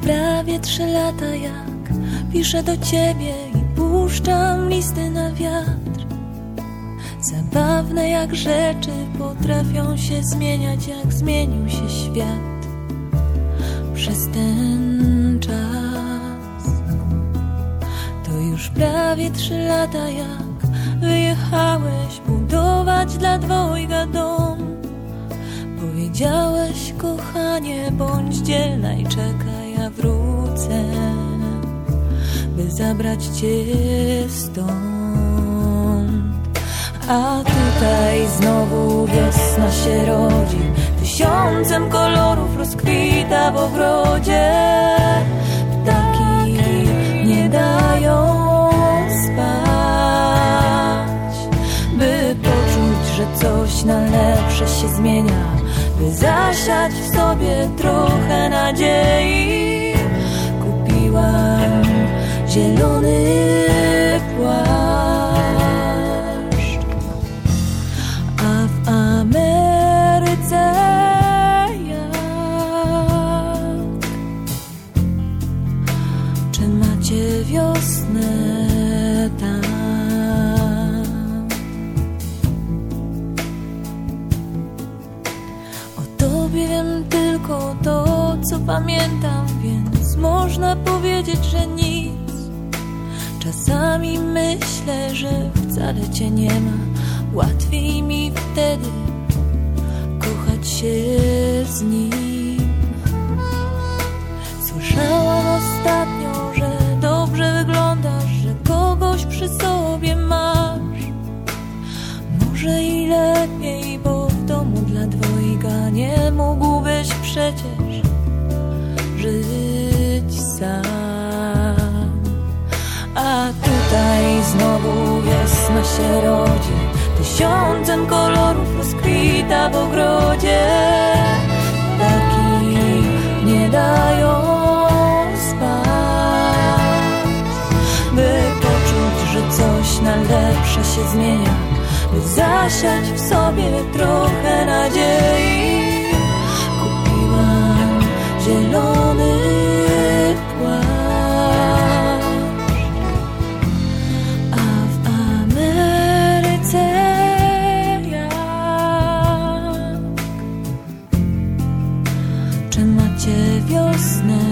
prawie trzy lata jak piszę do ciebie i puszczam listy na wiatr. Zabawne jak rzeczy potrafią się zmieniać, jak zmienił się świat przez ten czas. To już prawie trzy lata jak wyjechałeś budować dla dwojga dom. Powiedziałeś, kochanie, bądź dzielna i czekaj, zabrać cię stąd. A tutaj znowu wiosna się rodzi, tysiącem kolorów rozkwita w ogrodzie. Ptaki nie dają spać, by poczuć, że coś na lepsze się zmienia by zasiać w sobie trochę nadziei. Zielony płaszcz, a w Ameryce jak? Czy macie wiosnę tam? O tobie wiem tylko to, co pamiętam, więc można powiedzieć, że nic. Czasami myślę, że wcale cię nie ma. Łatwiej mi wtedy kochać się z nim. Słyszałam ostatnio, że dobrze wyglądasz, że kogoś przy sobie masz. Może i lepiej, bo w domu dla dwojga nie mógłbyś przecież żyć sam. Tutaj znowu wiosna się rodzi, tysiącem kolorów rozkwita w ogrodzie. Taki nie dają spać, by poczuć, że coś na lepsze się zmienia, by zasiać w sobie trochę nadziei. Kupiłam zielony cię wiosnę.